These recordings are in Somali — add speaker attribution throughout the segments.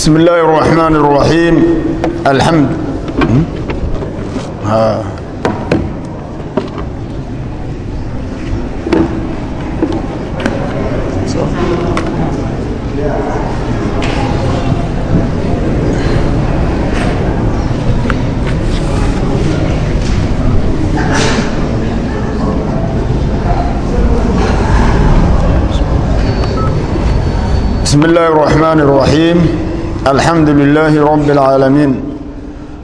Speaker 1: بسم الله الرحمن الرحيم الحمد ها. بسم الله الرحمن الرحيم الحمد لله رب العالمين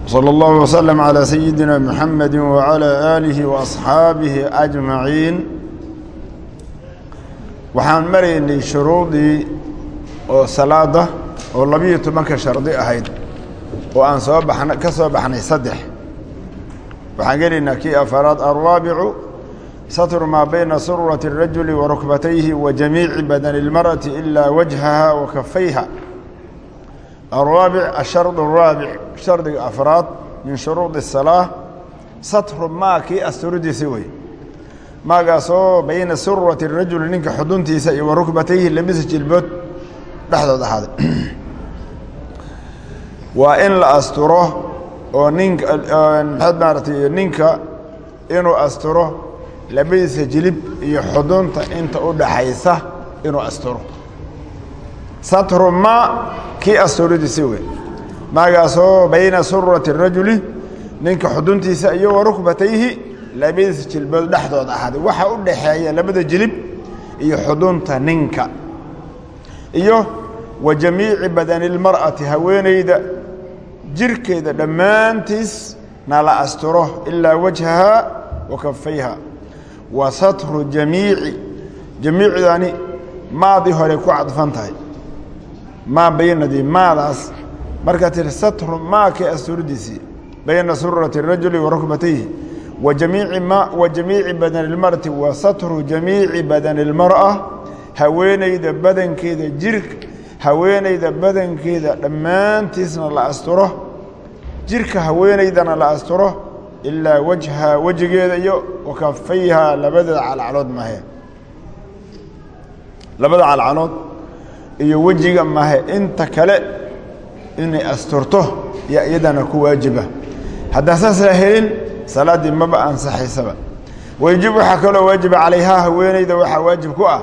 Speaker 1: صلى الله وسلم على سيدنا محمد وعلى آله وأصحابه أجمعين waxaan maraynay shuruudii oo salaada oo labiyo tobanka shardi ahayd oo aan soo baxna ka soo baxnay saddex waxaan gelaynaa kii afaraad alraabicu satru maa bayna surati الrajuli wa rukbatayhi wa jamiici badani اlmarأati ilaa wajhaha wa kafayha الرابع الشرط الرابع شرط أفراد من شروط الصلاة سطر ما كي أستردي سوي ما قاسو بين سرة الرجل ننك حدونتي سي وركبتيه لمس جلبوت لحظة هذا وإن لا أستره وننك محد مارتي ننك إنو أستره لمس جلب يحدونت انت أود حيثة إنو أستره satru ma kii astuuridiisi wey. Maagaasoo bayna surati rajuli ninka xuduntiisa iyo wa rukbatayhi labadiisa jilbood dhexdooda ahaaday waxa u dhaxeeya labada jilib iyo xudunta ninka. Iyo wa jamiici badani اlmar'ati haweeneyda jirkeeda dhammaantiis nala asturo ilaa wajhaha wa kafayha wa satru jamiici jamiicdani maadii hore ku cadfan tahay maa bayanadii maadaas markaa tir satru maaka asuradiisii bayna surati rajuli wa rukbatayhi wa jamiici badani اlmarati wa satru jamiici badani اlmar'a haweenayda badankeeda jirka haweenayda badankeeda dhammaantiisna la asturo. Jirka haweenaydana la asturo ilaa wajha wejigeeda iyo wakafayha labadeeda calcalood mahe labada calcalood iyo wejiga mahe inta kale inay asturto yaa iyadana ku waajiba. Haddaan saas la helin salaaddii maba ansaxaysaba. Wayjib waxaa kaloo waajiba calayhaa haweeneyda waxaa waajib ku ah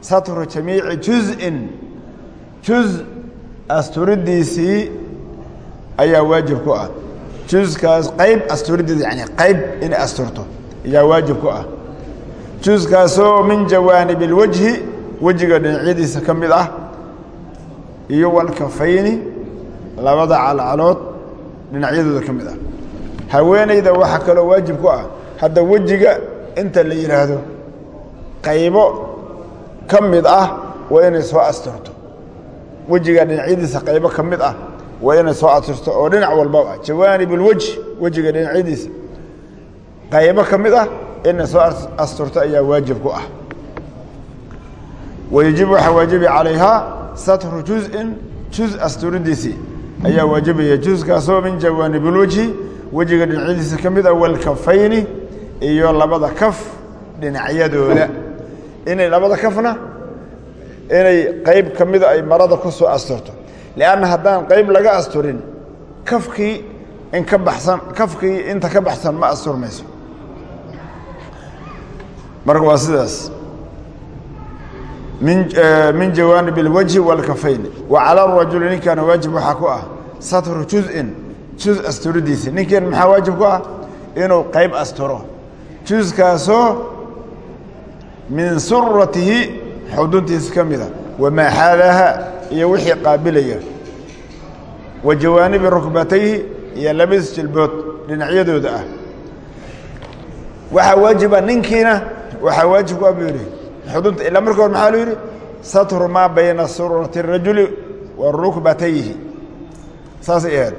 Speaker 1: satru jamiici juz'in. Juz asturidiisii ayaa waajib ku ah. Juskaas qayb asturidiisa yani qayb inay asturto ayaa waajib ku ah. Juskaasoo min jawaanib اlwajhi wejiga dhinacyadiisa ka mid ah iyo walkafayni labada calcalood dhinacyadooda ka mid ah. Haweeneyda waxaa kaloo waajib ku ah hadda wejiga inta la yidhaahdo qaybo ka mid ah waa inay soo asturto. Wejiga dhinacyadiisa qaybo ka mid ah waa inay soo asturto oo dhinac walbaba jawaanib ulwejhi wejiga dhinacyadiisa qaybo ka mid ah inay soo asturto ayaa waajib ku ah. Wayajib waxaa waajibi calayhaa satru juzin juz asturidiisii ayaa waajibaya juzkaasoo min jawaanib ulwejhi wejiga dhinacyadiisa ka mid ah walkafayni iyo labada kaf dhinacyadooda inay labada kafna inay qayb ka mida ay marada ku soo asturto lianna haddaan qayb laga asturin kafkii in ka baxsan kafkii inta ka baxsan ma asturmayso marka waa sidaas min eh, jawaanib اlwajhi wاlkafayn wa cala rajuli ninkaana waajib waxaa ku ah satru juzin juz asturidiisa ninkan maxaa waajib ku ah? Inuu qayb asturo. Juskaasoo min suratihi xuduntiisa ka mida. Wamaa xaalaha iyo wixii qaabilaya. Wa jawaanibi rukbatayhi iyo labadiis jilbood dhinacyadooda ah. Waxaa waajiba ninkiina waxaa waajib ku ah xudunta ilaa marka maxaa lu yidhi satru maa bayna surati الrajuli wa rukbatayhi ahayd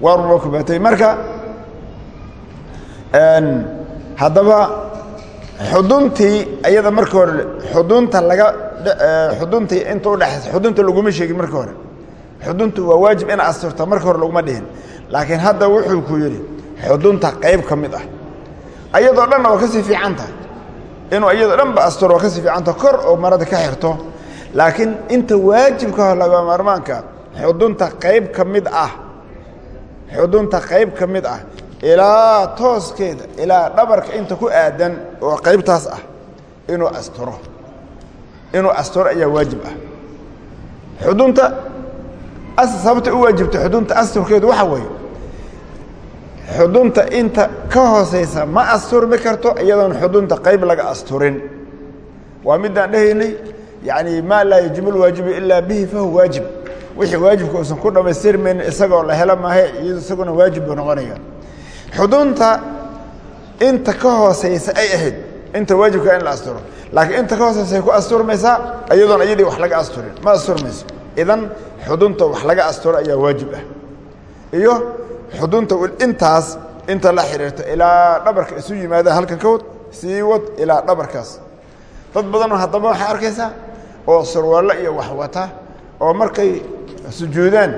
Speaker 1: wa rukbatay marka haddaba xuduntii iyada marka hore xudunta laga xuduntii inta udhexaysa xudunta laguma sheegin marka hore xuduntu waa waajib ina asturta marka hore laguma dhihin laakiin hadda wuxuu ku yidhi xudunta qayb ka mid ah ayadoo dhanna waa ka sii fiican tahay inuu iyadoo dhan ba asturo waa ka sii fiicanta kor oo marada ka xirto. Laakiin inta waajibka laga maarmaanka xudunta qayb ka mid ah xudunta qayb ka mid ah ilaa tooskeeda ilaa dhabarka inta ku aadan oo qaybtaas ah inuu asturo. Inuu asturo ayaa waajib ah. Xudunta sababta u waajibta xudunta asturkeedu waxaa weeye xudunta inta ka hooseysa ma asturmi karto iyadoon xudunta qayb laga asturin. Waa midaan dhehaynay yani maa laa yajibu lwaajibu ilaa bihi fahuwa waajib. Wixii waajibka uusan ku dhamaystirmaynin isagoo la helo maahe isaguna waajib buu noqonaya xudunta inta ka hooseysa ay ahayd inta waajibka in la asturo. Laakiin inta ka hooseysa ku asturmaysaa iyadoon iyadii wax laga asturin. Ma asturmayso. Idan xudunta wax laga asturo ayaa waajib ah. Iyo xudunta intaas inta la xidhiirta ilaa dhabarka isu yimaadaan halkan ka wad sii wad ilaa dhabarkaas. Dad badanoo haddaba waxaa arkaysaa oo sarwaallo iyo wax wata oo markay sujuudaan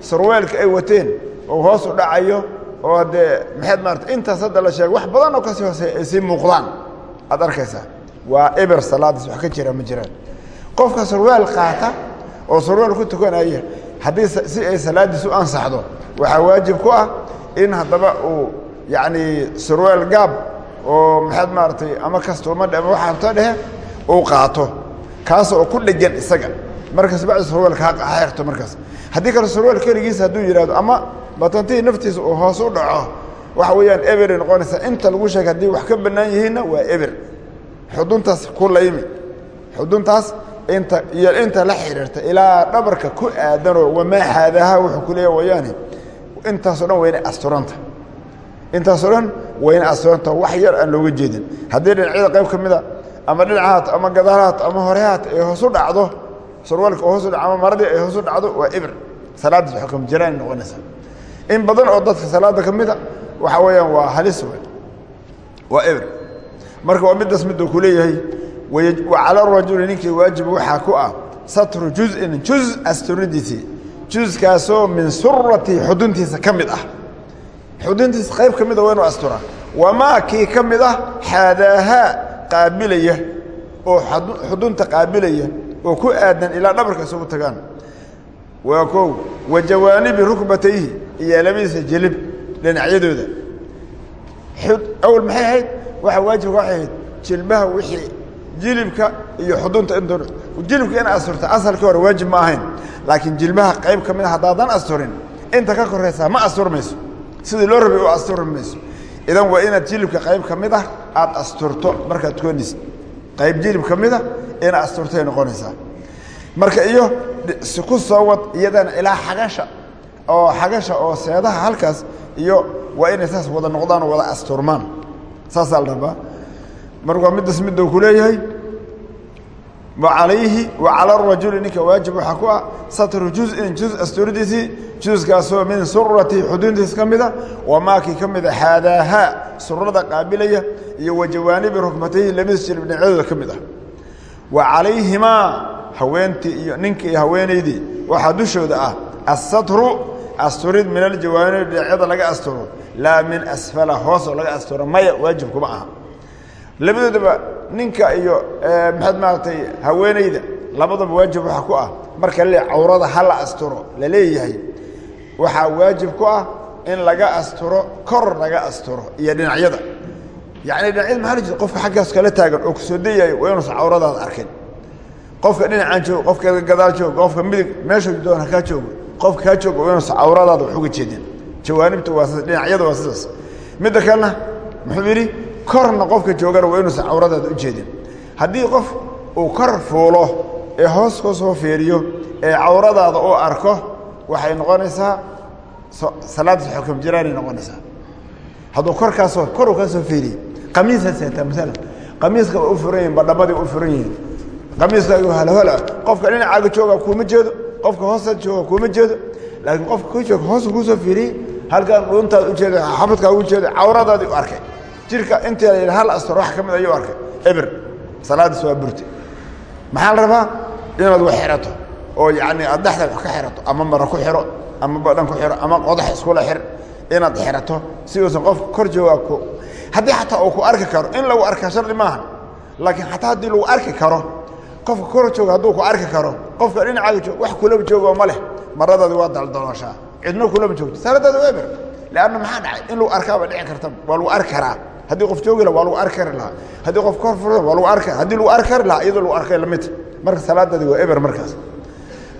Speaker 1: sarweelka ay wateen oo hoos u dhacayo oo dee maxaad maarata intaas hadda la sheego wax badan oo ka sii hooseeya ay sii muuqdaan. Aad arkaysaa? Waa eber salaadiis wax ka jira ma jiraan. Qofka sarweel qaata oo sarweel ku tukanaya haddii si ay salaaddiis u ansaxdo waxaa waajib ku ah in haddaba uu yacni sarweel gaab oo maxaad maaragtay ama kastuumadhe ama waxaabta dhehe uu qaato. Kaas oo ku dhegan isaga. Markaas bacdi sarweelka ha xerto markaas. Haddii kale sarweel keligiisa hadduu yidhahdo ama batantii naftiisa uu hoos u dhaco waxa weeyaan eberay noqonaysaa. Inta lagu sheegay haddii wax ka bannaan yihiinna waa eber. Xuduntaas ku laymi. Xuduntaas inta iyo inta la xidhiirta ilaa dhabarka ku aadanoo wamaa xaadaha wuxuu ku leeya wayaane intaasoo dhan wayna asturanta intaasoo dhan wayna asturanta wax yar aan looga jeedin. Haddii dhinacyada qayb ka mida ama dhinaca haato ama gadaal haato ama hore haato ay hoos u dhacdo sarwaalka oo hoos u dhaco ama maradii ay hoos u dhacdo waa ibr salaaddiis xukam jiraan noqonaysaa. In badan oo dadka salaadda ka mida waxa weeyaan waa halis wey waa ibr marka waa middaas miduu ku leeyahay wa cala rajuli ninkii waajib waxaa ku ah satru juzin juz asturidiisii juzkaasoo min surati xuduntiisa ka mid ah. Xuduntiisa qayb ka mida waa inuu asturaa wamaa kii ka mid ah xaadaahaa qaabilaya oo xudunta qaabilaya oo ku aadan ilaa dhabarka isugu tagaan. Waa kow wa jawaanibi rukbatayhi iyo labadiisa jelib dhinacyadooda. Awal maxay ahayd? Waxa waajibka waxay ahayd jilbaha wixii jilibka iyo xudunta into jilibka in asturta asalkii hore waajib ma ahayn laakiin jilbaha qayb ka mid a haddaadan asturin inta ka koraysaa ma asturmayso. Sidii loo rabay u asturi mayso. Idan waa inaad jilibka qayb ka mid ah aada asturto. Markaad tukanaysa qayb jilib ka mid a ina asturtay noqonaysaa. Marka iyo ku soo wad iyadana ilaa xagasha oo xagasha oo seedaha halkaas iyo waa inay saas wada noqdaan oo wada asturmaan. Saasaa la rabaa. Marka waa middaas miduu ku leeyahay alayhi wa cala rajuli ninka waajib waxaa ku ah satru juzin juz asturidiisii juzkaasoo min surati xuduntiis ka mida wamaakii ka mida xaadaahaa surada qaabilaya iyo wa jawaanibi rukbatayhi labadiis jilib dhinacyadooda ka mid ah. Wa calayhimaa haweentii iyo ninkii iyo haweenaydii waxaa dushooda ah asatru asturid min aljawaanib dhinacyada laga asturo laa min asfala hoosoo laga asturo maya waajib kuma aha labadoodaba ninka iyo maxaad maaragtay haweenayda labadaba waajib waxaa ku ah. Marka le cawrada ha la asturo la leeyahay. Waxaa waajib ku ah in laga asturo kor laga asturo iyo dhinacyada. Yacni dhinacyada maxaa la jira qofka xaggaas kala taagan oo ku soo dayayo waa inuusan cawradaada arkin. Qofka dhinacaan joogo qofka gadaal joogo qofka midig meesha doon hakaa joogo qofka kaa joogo waa inuusan cawradaada wax uga jeedin. Jawaanibta waa sidaas dhinacyada waa sidaas. Midda kalena muxuu yidhi korna qofka joogana waa inuusan cawradaada u jeedin. Haddii qof uu kor fuulo ee hoos ka soo fiiriyo ee cawradaada uu arko waxay noqonaysaa salaaddiis xukam jiraanay noqonaysaa. Hadduu korkaasoo koruu kaa soo fiiriye qamiisaas heetaa maala qamiiska waa u furan yihiin badhamadii u furan yihiin qamiiskaagu halhola qofka dhinacaaga jooga kuuma jeedo qofka hoostaad jooga kuuma jeedo laakiin qofka ku jooga hoosu kuusoo fiiriyey halkaan dhuuntaad ujeeda xabadkaaga ujeeda cawradaadii u arkay jirka yidhi hal astor wax ka mid ayuu arkay. Eber salaaddiis waa burte maxaa la rabaa? Inaad wax xirato oo yacni aad dhexda wax ka xirato ama mara ku xiro ama badhan ku xiro ama qodax iskula xir inaad xirato si uusan qofka kor joogaa ku haddii xataa uu ku arki karo in lagu arkaa shardi maaha laakiin xataa haddii lagu arki karo qofka kor jooga hadduu ku arki karo qofka dhinacaaga joog wax kulaba joogoo ma leh. Maradaadi waa daldalooshaa. Cidno kulama joogto salaadaadi waa eber. Leanna maxaa dhacay? In lagu arkaaba dhici karta waa lagu arki karaa haddii qof joogi laha waa lagu arki kari lahaa. Haddii qof ka horfur waa lagu arki haddii lagu arki kari lahaa iyadoo lagu arkay lamidta marka salaadaadi waa eber markaas.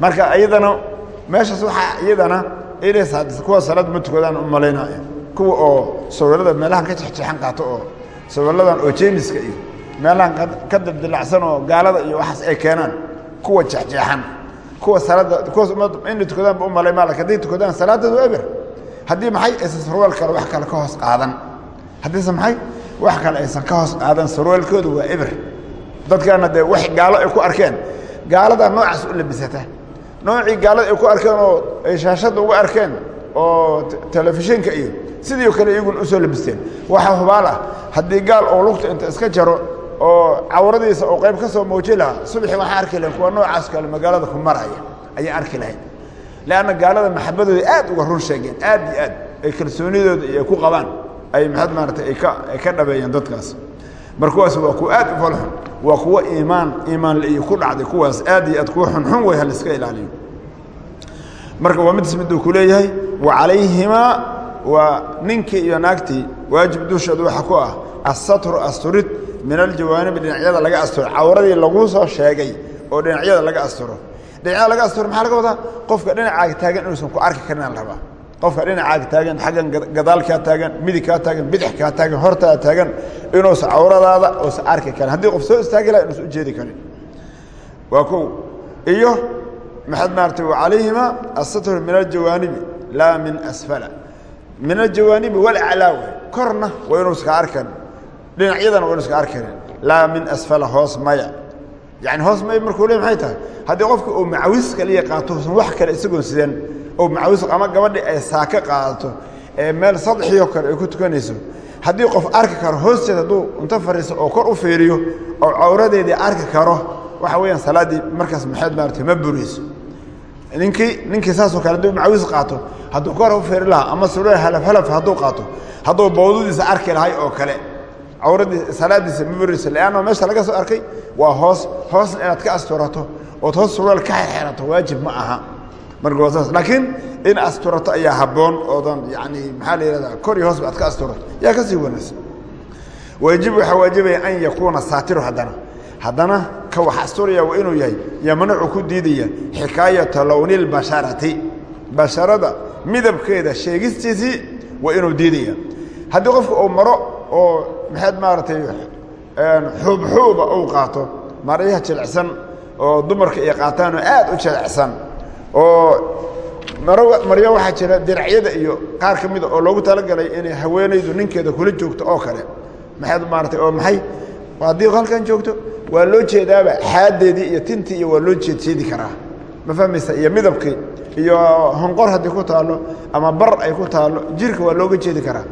Speaker 1: Marka iyadana meeshaas waxaa iyadana inays kuwa salaad ma tukadaan u malaynaya kuwa oo sawirada meelahan ka jexjeexan qaato oo sawiradan oo jeemiska iyo meelahan ka dildilacsan oo gaalada iyo waxaas ay keenaan kuwa jexjeexan kuwa salaada kuwaas ummadda inay tukadaanba u malay maalak hadday tukadaan salaadoodu eber. Haddii maxay aysan sarwaal kale wax kale ka hoos qaadan haddiise maxay? Wax kale aysan ka hoos qaadan. Sarwaalkoodu waa eber. Dadkaana dee wax gaalo ay ku arkeen. Gaaladaa noocaas u labisata. Noocii gaalada ay ku arkeen oo ay shaashadda uga arkeen oo telefishinka iyo sidii o kale iyaguna u soo labisteen. Waxaa hubaal ah haddii gaal oo lugta inta iska jaro oo cawradiisa oo qayb ka soo muuji lahaa subaxii waxaa arki lahayn kuwa noocaas kale magaalada ku maraya ayay arki lahayd. Leanna gaalada maxabadooda aad uga run sheegeen aad iyo aad ay kalsoonidooda iyo ay ku qabaan ay maxaad maarata ay ka dhabeeyeen dadkaas. Mar kuwaas waa kuwa aad u falxun waa kuwo iimaan iimaan la iyo ku dhacday kuwaas aad iyo aad kuwa xunxun way haliska ilaaliyo. Marka waa mids miduu ku leeyahay wa calayhimaa waa ninkii iyo naagtii waajib dushooda waxa ku ah asatru asturid min aljawaanibi dhinacyada laga asturo. Cawradii laguu soo sheegay oo dhinacyada laga asturo. Dhinacyada laga asturo maxaa laga wadaa? Qofka dhinacaaga taagan inuusan ku arki karin la rabaa qofka dhinacaaga taagan xaggan gadaal kaa taagan midig kaa taagan bidix kaa taagan hortaa taagan inuusan cawradaada uusan arki karin. Haddii qof soo istaagi laha inuusan ujeedi karin. Waa kow. Iyo maxaad maarata calayhima asatru min aljawaanibi laa min asfala. Min aljawaanibi walaclaa wey. Korna waa inuusan ka arkan. Dhinacyadana waa inuusan ka arkarin laa min asfala hoos maya. Yani hoos maya markuu le maxay tahay? Haddii qofka uu macawis kaliya qaato usan wax kale isagoon sideen oo macawis ama gabadhi ay saaka qaadato ee meel sadxiyo kale ay ku tukanayso haddii qof arki karo hoosteed hadduu inta fariiso oo kor u fiiriyo oo cawradeedii arki karo waxa weeyaan salaaddii markaas maxaad maarata ma burayso. Ninkii ninkii saasoo kale hadduu macawis qaato hadduu kor u fiiri lahaa ama surwaal halaf halaf hadduu qaato hadduu bawdadiisa arki lahay oo kale cawradii salaadiisa ma burayso. Leanna meesha laga soo arkay waa hoos hoosna inaad ka asturato ood hoos surwaal ka xerxerato waajib ma aha marka waa saas laakiin in asturato ayaa habboon oodan yani maxaa la yihahdaa kor iyo hoosba aad ka asturato. Yaa ka sii wanaagsan. Waajib waxaa waajibaya an yakuuna saatiru haddana. Haddana ka wax asturaya waa inuu yahay yamnacu ku diidaya xikaayata lowni lbasharati basharada midabkeeda sheegistiisii waa inuu diidaya. Haddii qofka uu maro oo maxaad maaragtay xuubxuuba uu qaato maryaha jilicsan oo dumarka ay qaataan oo aad u jilicsan oo maryo waxaa jira diracyada iyo qaar ka mida oo loogu talagalay inay haweenaydu ninkeeda kula joogto oo kale. Maxaad maaratay oo maxay? Haddii halkan joogto? Waa loo jeedaaba xaadeedii iyo tintii iyo waa loo jeedjeedi karaa. Ma fahmaysa? Iyo midabkii iyo honqor haddii ku taallo ama bar ay ku taallo jirka waa looga jeedi karaa.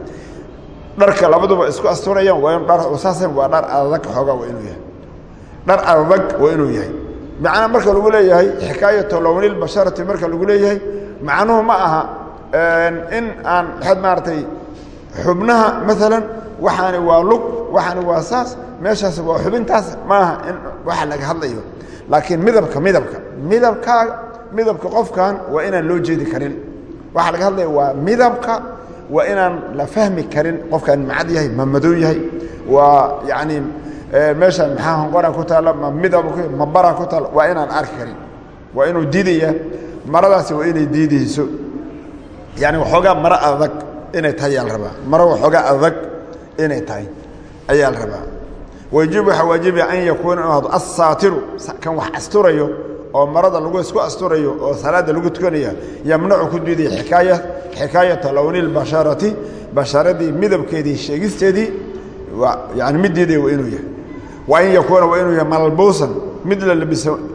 Speaker 1: Dharka labaduba isku asturayaan waa in dhar usaasan waa dhar adag xoogaa waa inuu yahay. Dhar adag waa inuu yahay macnaa marka lagu leeyahay xikaayatu lownilbasharati marka lagu leeyahay macnuhu ma aha in aan maxaad maaragtay xubnaha maalan waxaani waa lug waxaani waa saas meeshaas waa xubintaas maaha in waxa laga hadlayo. Laakiin midabka midabka midabkaa midabka qofkan waa inaan loo jeedi karin. Waxaa laga hadlaya waa midabka waa inaan la fahmi karin qofkan macad yahay ma madow yahay waa yani meeshaan maxaa honqora ku taalla ma midab ma bara ku taalla waa inaan arki karin. Waa inuu diidaya maradaasi waa inay diidayso. Yani waxoogaa maro adag inay tahay ayaa la rabaa. Maro waxoogaa adag inay tahay ayaa la rabaa. Wajib waxaa waajibaya an yakuuna inuu hado assaatiru kan wax asturayo oo marada lagu isku asturayo oo salaada lagu tukanaya yamnacu ku diidaya xikaaya xikaayata lowni lbasharati basharadii midabkeedii sheegisteedii yani mid diidaya waa inuu yahay wa an yakuuna waa inuu yahay malbuusan. Mid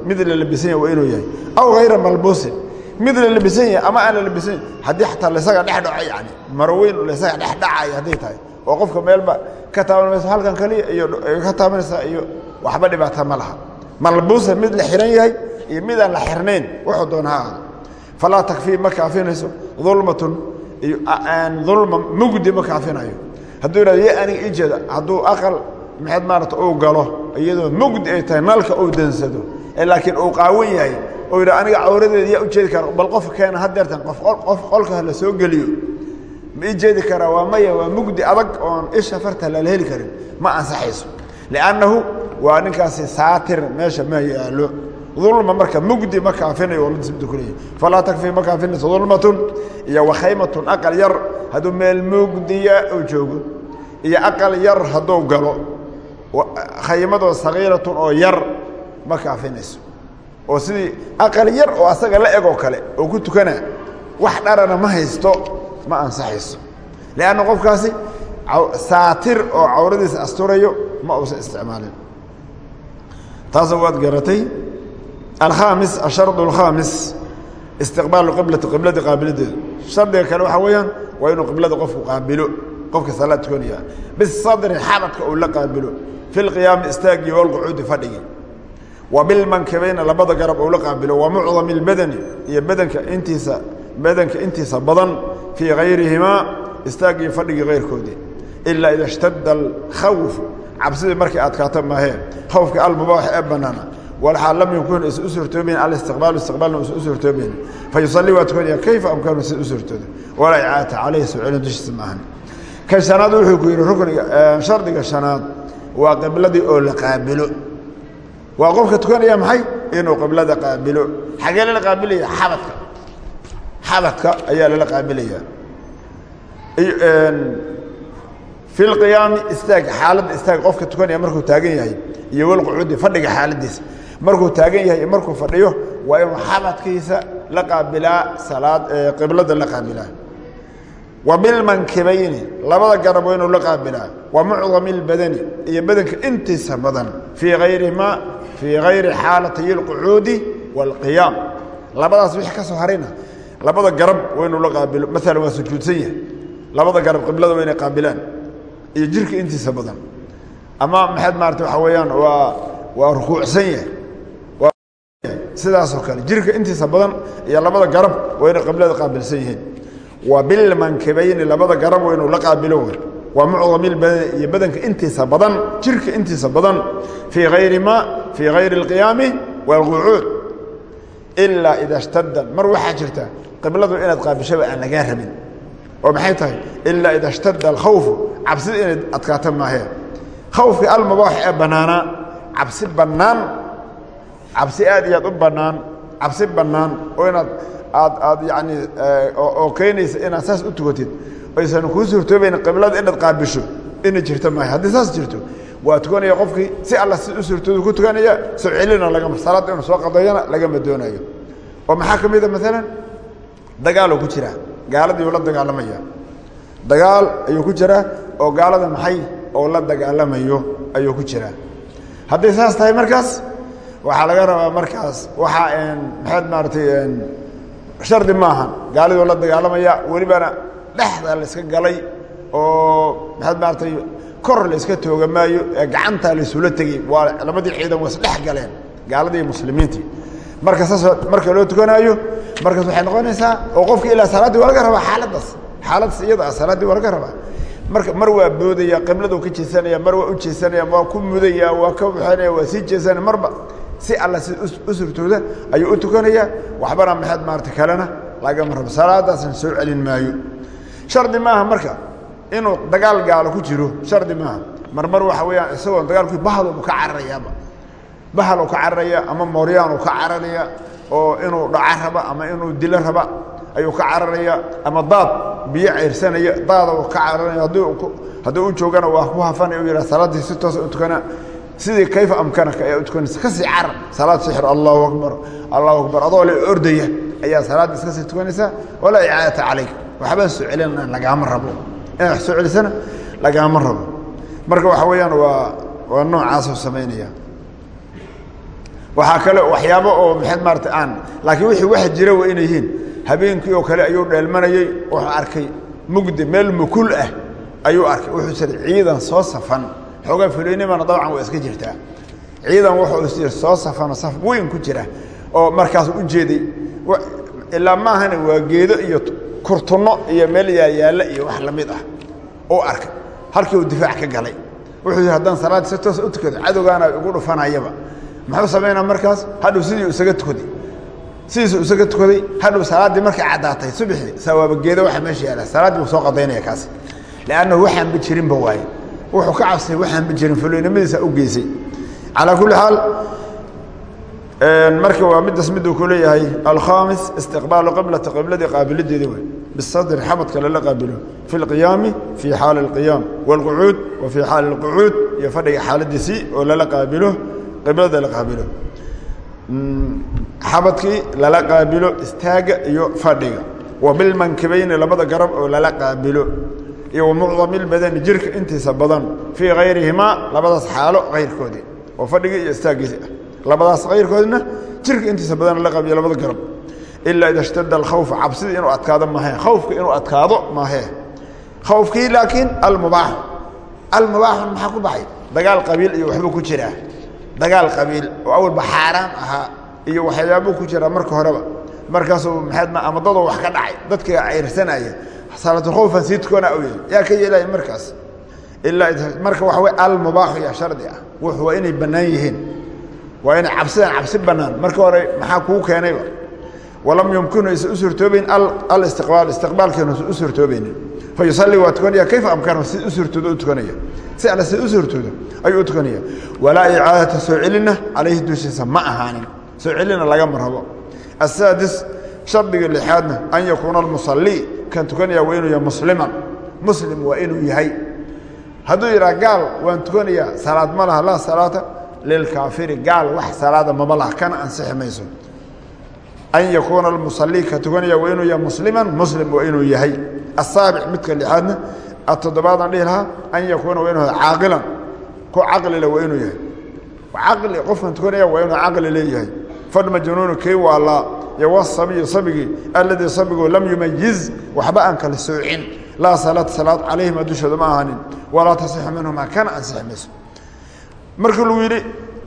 Speaker 1: mid la labisan yahay waa inuu yahay. Aw hayra malbuusin. Mid la labisan yahay ama aan la labisan haddii xataa laysaga dhex dhaco yani maro weyn laysaga dhex dhacaya hadday tahay. Oo qofka meelba ka taabanmaysa halkan kaliya iyo ka taabanaysaa iyo waxba dhibaata ma laha. Malbuusan mid la xihan yahay iyo mid aan la xirnayn wuxuu doona ha aado falaa takfii ma kaafinayso. Dulmatun iyo dulma mugdi ma kaafinayo. Hadduu ihahdo ye aniga ii jeeda. Hadduu aqal maxaad maarata uu galo iyadoo mugdi ay tahay nalka uu dansado ee laakiin uu qaawan yahay oo yidha aniga cawradeeda yaa u jeedi kara bal qof keena hadeertan qof qolka la soo geliyo. Ma ii jeedi karaa waa maya waa mugdi adag oon isha farta lala heli karin ma ansaxayso. Liannahu waa ninkaasi saatir meesha ma yaalo ulma marka mugdi ma kaafinayo waa midismida kuleeyahy falaa takfii ma kaafinayso. Dulmatun iyo wakhaymatun aqal yar hadduu meel mugdiya uu joogo iyo aqal yar hadduu galo khaymadoo sagiiratun oo yar ma kaafinayso. Oo sidii aqal yar oo asaga la egoo kale oo ku tukana wax dharana ma haysto ma ansaxayso. Lianna qofkaasi saatir oo cawradiisa asturayo ma uusan isticmaalin. Taasa waad garatay. Alkhaamis ashardu alkhaamis istiqbaalu qiblati qiblada qaabilideeda shardiga kale waxaa weeyaan waa inuu qiblada qofku qaabilo qofka salaad tukanaya bisadri xabadka uu la qaabilo fi lqiyaami istaagii walqucuudi fadhigii wa bilmankibayna labada garab uu la qaabilo wa mucdami lbadani iyo badanka intiisa badanka intiisa badan fii hayrihimaa istaagii fadhigii hayrkoodii ilaa ida shtada alkhawfu cabsidii markay adkaato maahee khawfka almubaax ee banaana walaal lam yakun is u alistiqbaalu istiqbaalna usan u yusalli waa tukanaya kayfa amkanu si u walaa icaata calayhi soo dushiisa maahan kan shanaad wuxuu ku yidhi rukniga shardiga shanaad waa qibladii oo la qaabilo. Waa qofka tukanaya maxay? Inuu qiblada qaabilo. Xagee lala qaabilaya xabadka. Xabadka ayaa lala qaabilaya fi lqiyaami istaag xaaladda istaag qofka tukanaya markuu taagan yahay iyo walqucuudi fadhiga xaaladiisa markuu taagan yahay markuu fadhiyo waa inuu xabadkiisa la qaabilaa salaad qiblada la qaabilaa wa bilmankibayni labada garab waa inuu la qaabilaa wa mucdami lbadani iyo badanka intiisa badan. Fii ayri ma fii hayri xaalatay اlqucuudi wاlqiyaam labadaas wixii ka soo harayna labada garab waa inuu la qaabilo maalan waa sujuudsan yahay. Labada garab qiblada waa inay qaabilaan iyo jirka intiisa badan. Ama maxaad maarata waxaa weeyaan waa waa rukuucsan yahay. Sidaasoo kale jirka intiisa badan iyo labada garab waa inay qiblada qaabilsan yihiin wa bilmankibayni labada garab waa inuu la qaabilo waa mucdami iyo badanka intiisa badan jirka intiisa badan. Fii hayri ma fii hayri اlqiyaami wاlqucuud ilaa ida shtada mar waxaa jirta qibladu inaad qaabishaba aan lagaa rabin. Oo maxay tahay? Ilaa ida shtada alkhawfu cabsida inay adkaato maahee khawfkii almubaax ee bannaanaa cabsi bannaan cabsi aad iyo aad u bannaan cabsi bannaan oo inaad aad aad yacni oo keenaysa inaad saas u tukatid aysan kuu suurtoobayn qiblada inaad qaabisho inay jirto maahe haddii saas jirto waa tukanaya qofkii si alla si u suurtoodu ku tukanaya soo celina lagama salaadda inuu soo qadeeyana lagama doonayo. Oo maxaa ka mid a maalan dagaaloo ku jira gaaladii uu la dagaalamaya dagaal ayuu ku jiraa oo gaalada maxay oo la dagaalamayo ayuu ku jiraa. Hadday saas tahay markaas waxaa laga rabaa markaas waxaa maxaad maaratay shardi maaha. Gaaladii oo la dagaalamaya welibana dhexda la iska galay oo maxaad maaratay kor la iska tooga maayo ee gacantaa laisula tegey. Waa labadii ciidan waa isdhex galeen gaaladii muslimiintii. Marka saas marka loo tukanaayo markaas waxay noqonaysaa oo qofka ilaa salaaddii waa laga rabaa xaaladdaas. Xaaladdaas iyada ah salaaddii waa laga rabaa. Marka mar waa boodaya qibladuu ka jeesanaya mar waa u jeesanaya waa ku mudaya waa ka waxaynaya waa sii jeesanaya marba si alla si u surtooda ayuu u tukanaya waxbana maxaad maarata kalena lagama rabo salaadaasna soo celin maayo. Shardi maaha marka inuu dagaal gaalo ku jiro shardi maaha. Marmar waxa weeyaan isagoon dagaalku bahalobu ka cararayaaba. Bahal uu ka cararaya ama mooryaan uu ka cararaya oo inuu dhaca raba ama inuu dilo raba ayuu ka cararaya ama daad biyo ceyrsanaya daada uu ka cararaya haddii u joogana waa ku hafanaya u yidhaha salaaddii si toosa u tukana sidii kayfa amkanaka ayaa u tukanaysa ka sii carar salaad sixir allahu akbar allahu akbar. Adoo le ordaya ayaa salaadda iska sii tukanaysaa walaa icaadata calayk waxbaa soo celina lagaama rabo. Inaad wax soo celisana lagaama rabo. Marka waxa weeyaan waa waa noocaasuu samaynaya. Waxaa kale waxyaabo oo maxaad maarata aan laakiin wixii waxa jira waa inay yihiin. Habeenkii oo kale ayuu dheelmanayey wuxuu arkay mugdi meel mukul ah ayuu arkay. Wuxuu sir ciidan soo safan xoogaa fuleynimana dabcan waa iska jirtaa ciidan wuxuu soo safanoo saf weyn ku jira oo markaas u jeeday. Ilaa maahana waa geedo iyo kurtunno iyo meel yaayaalla iyo wax la mid ah uu arkay halkii uu difaac ka galay. Wuxuu yidhi haddaan salaad si toos u tukado cadowgaana igu dhufanayaba muxuu samaynaa markaas? Hadhow sidii isaga tukaday sidiisu isaga tukaday hadhow salaaddii markay caddaatay subxii sawaabageeda waxa meesha yaalla salaaddii buu soo qadaynaya kaas liannahu waxaanba jirinba waaye wuxuu ka cabsay waxaanba jirin fuloynimadiisa u geysay calaa kulli xaal marka waa midaas miduu ku leeyahay alkhaamis istiqbaalu qiblata qibladii qaabilideeda wey bisadri xabadka lala qaabilo fi lqiyaami fii xaali اlqiyaam wاlqucuud wa fii xaali اlqucuud iyo fadhiga xaaladiisii oo lala qaabilo qiblada la qaabilo xabadkii lala qaabilo istaaga iyo fadhiga wa bilmankibayni labada garab oo lala qaabilo iyo wa mucdami lbadani jirka intiisa badan fii kayrihimaa labadaas xaalo kayrkoodii oo fadhigii iyo istaagiisi ah. Labadaas kayrkoodina jirka intiisa badan lala qaabiyo labada garab. Ilaa ida shtada alkhawf cabsidii inuu adkaado maahe khawfka inuu adkaado maahe. Khawfkii laakiin almubaaxu almubaaxu maxaa ku baxay? Dagaal qabiil iyo waxbuu ku jiraa dagaal qabiil oo awalba xaaraan ahaa iyo waxyaabuu ku jiraa marka horeba. Markaasuu maxaadma ama dadoo wax ka dhacay dadkiga cayrsanaya salaatulkhawfan sii tukanaa u yidhi. Yaa ka yeelaya markaas. Ilaa marka waxa wey almubaaxu yaa shardi ah. Wuxu waa inay bannaan yihiin. Waa inay cabsidaan cabsi bannaan. Marka hore maxaa kuu keenayba walam yumkinu aysan u suurtoobayn alistiqbaal. Istiqbaalkeenu u suurtoobaynin fa yusalli waa tukanaya kayfa amkanahu si u suurtoodo si alle si u suurtoodo ayuu u tukanaya walaa icaadata soo celinna ma ahaanin. Soo celina lagama rabo asaadis shardiga lixaadna an yakuuna kan tukanaya waa inuu yahay musliman. Muslim waa inuu yahay. Hadduu yidhaha gaal waan tukanayaa salaad ma laha laa salaata. Lilkaafiri gaal wax salaada mama laha kana ansixi mayso. An yakuuna almusalii ka tukanaya waa inuu yahay musliman muslim waa inuu yahay. Asaabic midka lixaadna atoddobaadaan dhihi lahaa an yakuuna waa inuu yahay caaqilan. Ku caqlile waa inuu yahay. Caqli qofkan tukanaya waa inuu caqli leeyahay. Fadmajnuunu kii waalaa yowa sabiyu sabigii alladii sabigoo lam yumayiz waxba aan kala soocin laa salaata salaad calayhima dushooda ma ahanin walaa tasixu minhumaa kana ansixi mayso markii lagu yidhi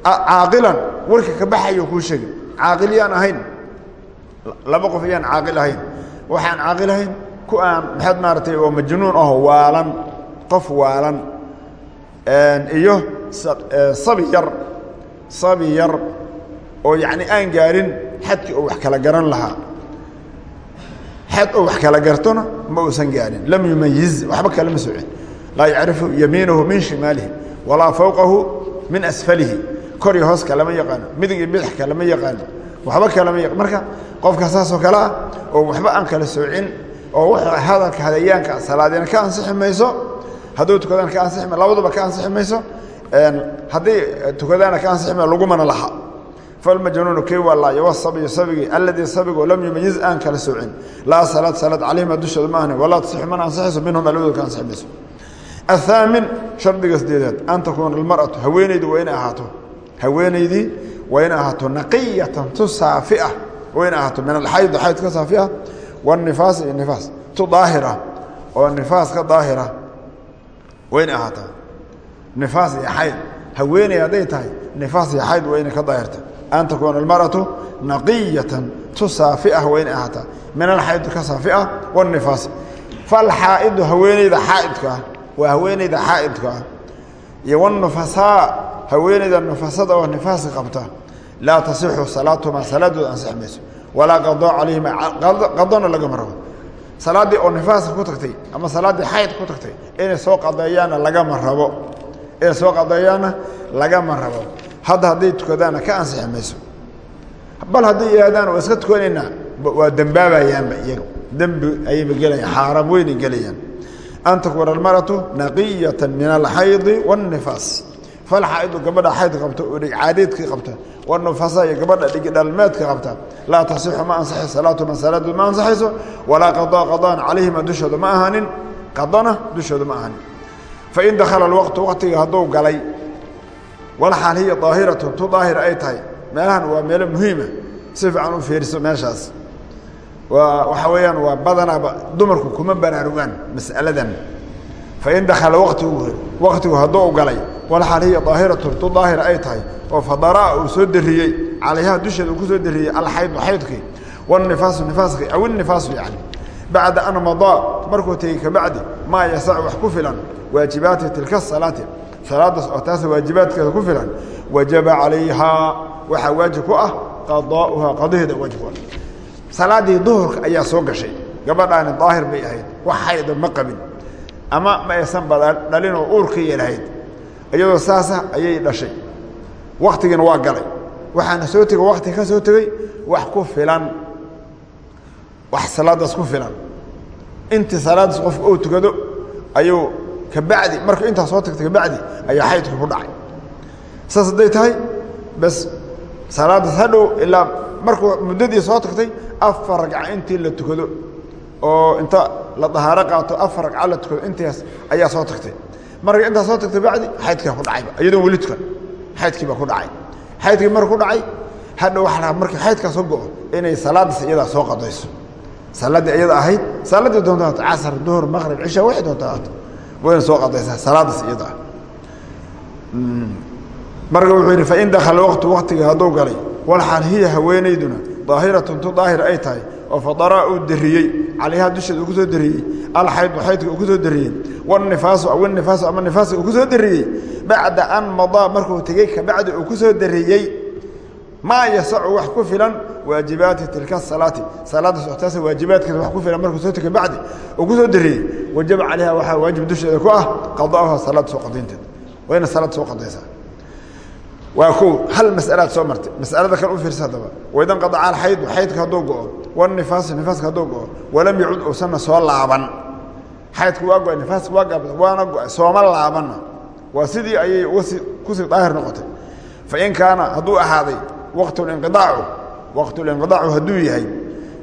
Speaker 1: caaqilan warka ka baxayo kuu sheegay caaqiliyaan ahayn laba qof ayaan caaqil ahayn waxaan caaqil ahayn ku aan maxaad maaragtay oo majnuun aho waalan qof waalan iyo sabi yar sabi yar oo yacni aan gaarin xadkii oo wax kala garan lahaa. Xad oo wax kala gartona ma uusan gaarin. Lam yumayiz waxba kalama socin. Laa yacrifu yamiinahu min shimaalihi walaa fowqahu min asfalihi. Kor iyo hoos kalama yaqaano midig iyo bidix kalama yaqaano waxba kalama marka qofka saasoo kale ah oo waxba aan kala soocin oo w hadalka hadayaanka salaadina ka ansixi mayso hadduu tukadaan ka ansixi ma labaduba ka ansixi mayso haddii tukadaana ka ansixi ma lagumana laha falmajnuunu kii waalaa yowa sabiyu sabigii alladii sabigoo lam yumayiz aan kala soocin laa salaad salaad calayhima dushooda ma ahni walaa tasixu mana ansixayso minhum labadooda ka ansixi mayso athaamin shardiga sideedaad an takuuna almar'atu haweenaydu waa inay ahaato haweenaydii waa inay ahaato naqiyatan tu saafia waa inay ahaato min alxayd xayd ka saafia wanifaas iyo nifaas tu daahira oo nifaas ka daahira waa inay ahaataa nifaas iyo xayd haweeney hadday tahay nifaas iyo xayd waa inay ka daahirta an takuuna almar'atu naqiyatan tu saafia waa inay ahaataa min alxayd ka saafia wanifaas falxaa'idu haweeneyda xaa'idka ah waa haweeneyda xaa'idka ah iyo wnufasaa haweeneyda nufasada oo nifaaska qabta laa tasixu salaatuhumaa salaadooda ansixi mayso walaa qado calayhima qadona lagama rabo salaaddii oo nifaaska ku tagtay ama salaaddii xayd ku tagtay hadda hadday tukadaanna ka ansixi mayso. Bal hadday yidhahdaan waa iska tukanaynaa waa dembaabayaanba iyaga dembi ayayba gelayaan xaaraam weynay gelayaan. An takuuna almaratu naqiyata min alxaydi wاnifaas falxaaidu gabadha xaydka qabta oo dhigcaadeedkii qabta. Wanufasa iyo gabadha dhigidhalmeedka qabta. Laa tasixu ma ansaxay salaatuma salaadood ma ansaxayso walaa qadaa qadaan calayhima dushooda ma ahaanin qadana dushooda ma ahaanin. Fain dakhala alwaqtu waqtiga hadduu galay walxaal hiya daahiratu tu daahir ay tahay. Meelahan waa meelo muhiima si fiican u fiiriso meeshaas. Waa waxaa weeyaan waa badanaaba dumarku kuma baraarugaan mas'aladan. Fain dakhala waqtigu waqtigu hadduu galay walxaal hiya daahiratun tu daahira ay tahay. Oo fadaraa uu soo deriyey calayha dusheeda uu ku soo deriyey alxaydu xaydkii wanifaasu nifaaskii aw innifaasu yacni bacda an madaa markuu tegey kabacdi maa yasacu wax ku filan waajibaati tilka salaati salaadaas oo taas waajibaadkeeda ku filan wajaba calayhaa waxaa waajib ku ah qadaa'uhaa qadaheeda waajib waa salaaddii duhurka ayaa soo gashay gabadhaani daahir bay ahayd wax hayda ma qabin ama ma aysan badan dhalinoo uurkaiya lahayd iyadoo saasa ayay dhashay. Waktigiina waa galay waxaana soo tegay wakti ka soo tegey wax ku filan wax salaadaas ku filan. Intii salaadaas qofku uu tukado ayuu kabacdi markuu intaa soo tagtay kabacdi ayaa xaydku ku dhacay. Saas hadday tahay bas salaadaas hadhow ilaa markuu muddadii soo tagtay afar ragca intii la tukado oo inta la dahaaro qaato afar ragca la tukado intaas ayaa soo tagtay. Markay intaa soo tagtay bacdi xaydkaa ku dhacayba iyadoon weli tukan xaydkii baa ku dhacay. Xaydkii marka ku dhacay hadhow waxa lahaa markii xaydkaa soo go'o inay salaaddaas iyadaa soo qadayso. Salaaddii iyada ahayd salaaddii doonta casar duhur maqrib cisha waxay doonta haato wayna soo qadaysaa salaaddaas iyada. Ah marka wuxuu yidhi fain dakhala waqtu waktiga hadduu galay walxaal hiya haweenayduna daahiratun tu daahir ay tahay oo fadaraa uu dariyey calayhaa dusheeda uu ku soo dariyey alxaydu xaydka uu ku soo dariyey wanifaasu aw nifaasu ama nifaaska uu ku soo dariyey bacda an madaa markuu tegey kabacdi uu ku soo dariyey maa yasacu wax ku filan waajibaati tilka salaati. Salaadda socotaasa waajibaadkeeda wax ku filan markuu soo tegey bacdi uu ku soo dariyey wajaba calayha waxaa waajib dusheeda ku ah qada'uha salaadda soo qadaynteeda waa ina salaadda soo qadaysaa. Waa kow hal masalaad soo martay. Masalada kale u fiirsa haddaba waidan qadaca alxaydu xaydka hadduu go'o wanifaasu nifaaska hadduu go'o walam yacud uusanna soo laaban. Xaydku waa go'ay nifaaska waa gaabta waana go'ay sooma laabanna waa sidii ayay ugasii ku sii daahir noqotay. Fain kaana hadduu ahaaday waqtulinqidaacu waqtulinqidaacu hadduu yahay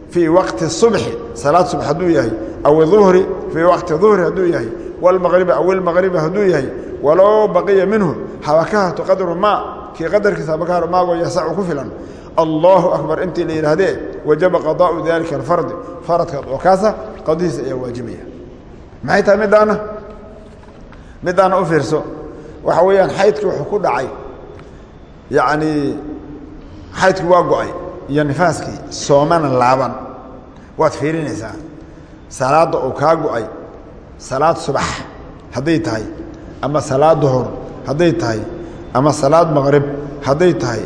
Speaker 1: fii waqti subxi salaad subx hadduu yahay aw duhri fii waqti duhri hadduu yahay walmaqribi aw ilmaqribi hadduu yahay walow baqiya minhu habakahato qadru maa kii qadarkiisa habakahato maagoo yasacu ku filan. Allahu akbar intii la yidhaahdee wajaba qadaa'u dalika alfardi faradkaas oo kaasa qadihiisa ayaa waajibaya. Maxay tahay middaana? Middaana u fiirso. Waxa weeyaan xaydkii wuxuu ku dhacay. Yacnii xaydkii waa go'ay iyo nifaaskii soomana laaban. Waad fiirinaysaa. Salaadda uu kaa go'ay salaad subax hadday tahay ama salaad duhur hadday tahay ama salaad maqrib hadday tahay.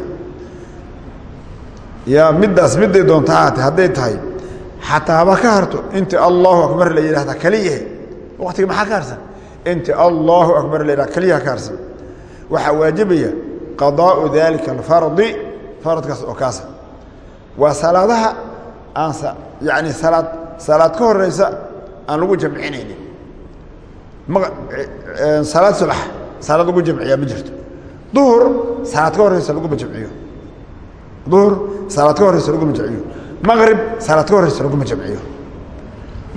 Speaker 1: Yaa middaas midday doonta haate hadday tahay. Xataa haba ka harto intii allahu akbar la yidhahda keliyahe waqtiga maxaa ka harsan? Intii allahu akbar la yidhahda keliyaha ka harsan. Waxaa waajibaya qadaa'u daalika alfardi faradkaas oo kaasa waa salaadaha aan yacni salaad salaad ka horeysa aan lagu jamcinaynin. Salaad subax salaad lagu jamciyaa ma jirto. Duhur salaad ka horeysa laguma jamciyo. Duhur salaad ka horeysa laguma jamciyo. Maqrib salaad ka horeysa laguma jamciyo.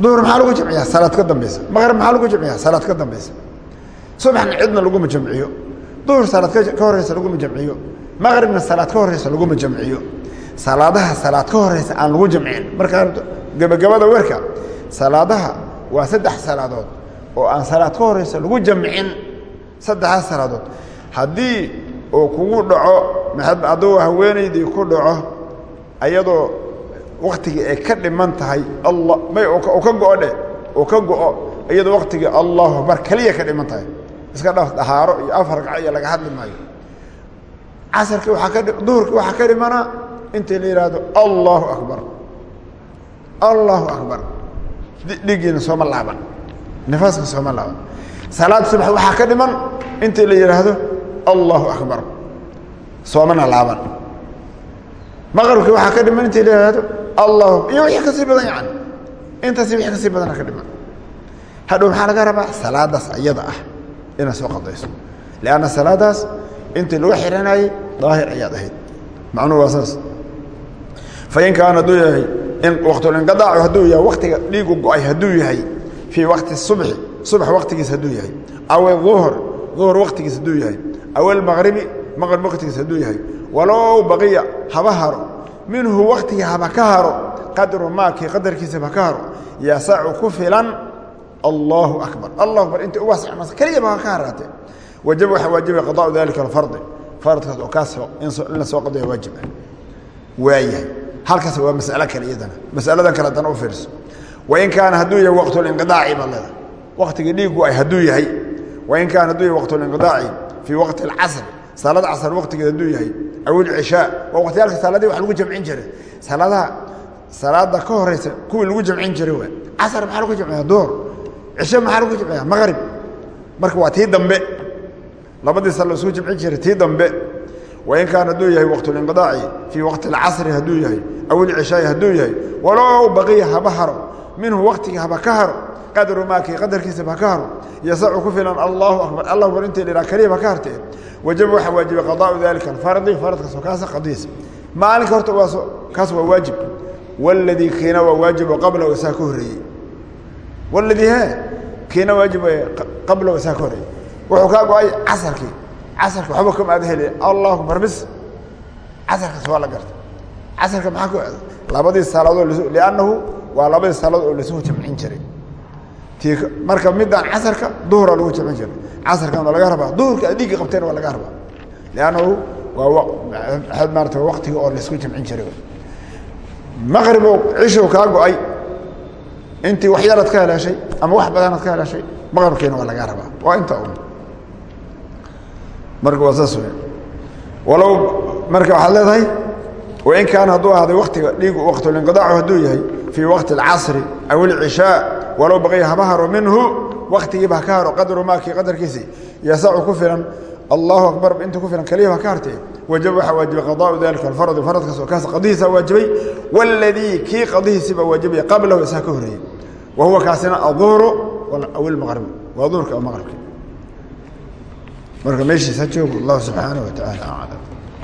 Speaker 1: Duhur maxaa lagu jamciyaa? Salaad ka dambeysa maqrib maxaa lagu jamciyaa? Salaad ka dambeysa subaxna cidna laguma jamciyo. Duhur salaad ka horeysa laguma jamciyo. Maqribna salaad ka horeysa laguma jamciyo salaadaha salaad ka horeysa aan lagu jamcin. Markaa gebagabada werka salaadaha waa saddex salaadood oo aan salaad ka horeysa lagu jamcin. Saddexdaas salaadood. Haddii uu kugu dhaco hadduu haweenaydii ku dhaco ayadoo waktigii ay ka dhiman tahay alla may u ka go'o dheh uu ka go'o iyadoo waktigii allahu akbar keliya ka dhiman tahay. Iska dhaaf dhahaaro iyo afar ragco iyo laga hadli maayo. Casarkii waaa ka duhurkii waxaa ka dhimanaa intii la yidhaahdo allahu akbar allahu akbar. Dhigiina sooma laaban nifaaska sooma laaban. Salaad subax waxaa ka dhiman intii la yidhaahdo allahu akbar soomana laaban. Maqribkii waxaa ka dhiman intii la yidhaahdo allahu iyo wixii ka sii badan yani intaasi wixii ka sii badana ka dhiman. Hadhow maxaa laga rabaa? Salaadaas iyada ah inaad soo qadayso. Lianna salaadaas intii lagu xihanayey daahir ayaad ahayd. Macnuhu waa saas fain kaana hadduu yahay waqtulinqidaacu hadduu yahay waktiga dhiigu go'ay hadduu yahay fii waqti subxi subax waqtigiis hadduu yahay. Aw duhr duhr waqtigiis hadduu yahay. Aw almaqribi maqrib waqtigiis hadduu yahay. Walow baqiya haba haro. Minhu waktigii haba ka haro qadru maakii qadarkiisaba ka haro. Yasacu ku filan allahu akbar. Allahu akbar inta u waasicmas keliyaba ha ka haraatee wajaba waxaa waajibaya qadaau dalika alfardi faradkaas oo kaas in la soo qadaya waajib. Ah waayahay halkaas waa masalo kale iyadana. Masaladan kale haddana u fiirso. Wain kaana hadduu yahay waqtulinqidaaci baad leedahay. Waktigii dhiigu ay hadduu yahay. Wain kaana hadduu yahay waqtulinqidaaci fii waqti alcasr salaad casar waqtigeed hadduu yahay. Awil cishaa. Waa waqtiyaalka salaadii wax lagu jamcin jiray. Salaadaha salaada ka horeysa kuwii lagu jamcin jiray waa casar maxaa lagu jamciyaa duhur. Cisho maxaa lagu jamciyaa maqrib marka waa tii dambe. Labadii sal isugu jamcin jiray tii dambe wain kaan hadduu yahay waqtulinqidaaci fii waqti alcasri hadduu yahay aw ilcishaai hadduu yahay walow baqiya haba haro minhu waqtigii haba ka haro qadru maakii qadarkiisaba ha ka haro yasacu ku filan allahu akbar allah akbar intii dhiraa keliya ba ka hartee wajaba waxaa waajibay qadaau dalika alfardi faradkaasoo kaasa qadiisa maalinka horta kaas waa waajib. Waladii kiina waa waajibo qablahu isaa ka horreeyey. Waladii he kiina waajib qablahu isaa ka horreeyey. Wuxuu kaa go'ay casarkii casarka waxba kama aada helaya allahu akbar bis casarkaas waa la garta casarka aaday labadii salaadood las liannahu waa labadii salaadood oo lasugu jamcin jiray. Tii marka midaan casarka duhura lagu jamcin jiray. Casarkan waa laga rabaa? Duhurka adiga qabteena waa laga rabaa. Liannahu waa maarata waqtiga oo la isku jamcin jiray. Maqribo cishow kaa go'ay. Intii wax yaraad ka helaashay ama wax badanaad ka helaashay maqribkiina waa laga rabaa. Waa inta un marka waa saas wey walow marka waxaad leedahay wain kaana hadduu ahaaday waktiga dhiigu waqtulinqidaacu hadduu yahay fii waqti alcasri aw ilcishaa walow baqiya haba minhu waktigiiba ka haro qadru maakii qadarkiisii yasacu ku filan allahu akbar inta ku filan keliya ka hartee wajaba waxaa waajibay qadaau dalika alfardi faradkaas oo kaas qadihiisa waajibay waladii kii qadihiisiiba waajibaya qablahu isaa ka horreeyey wa huwa kaasina aduhru aw ilmaqrib waa duhurka maqribka marka meeshiis ha joogo allah subxaanaه wa taعala aclam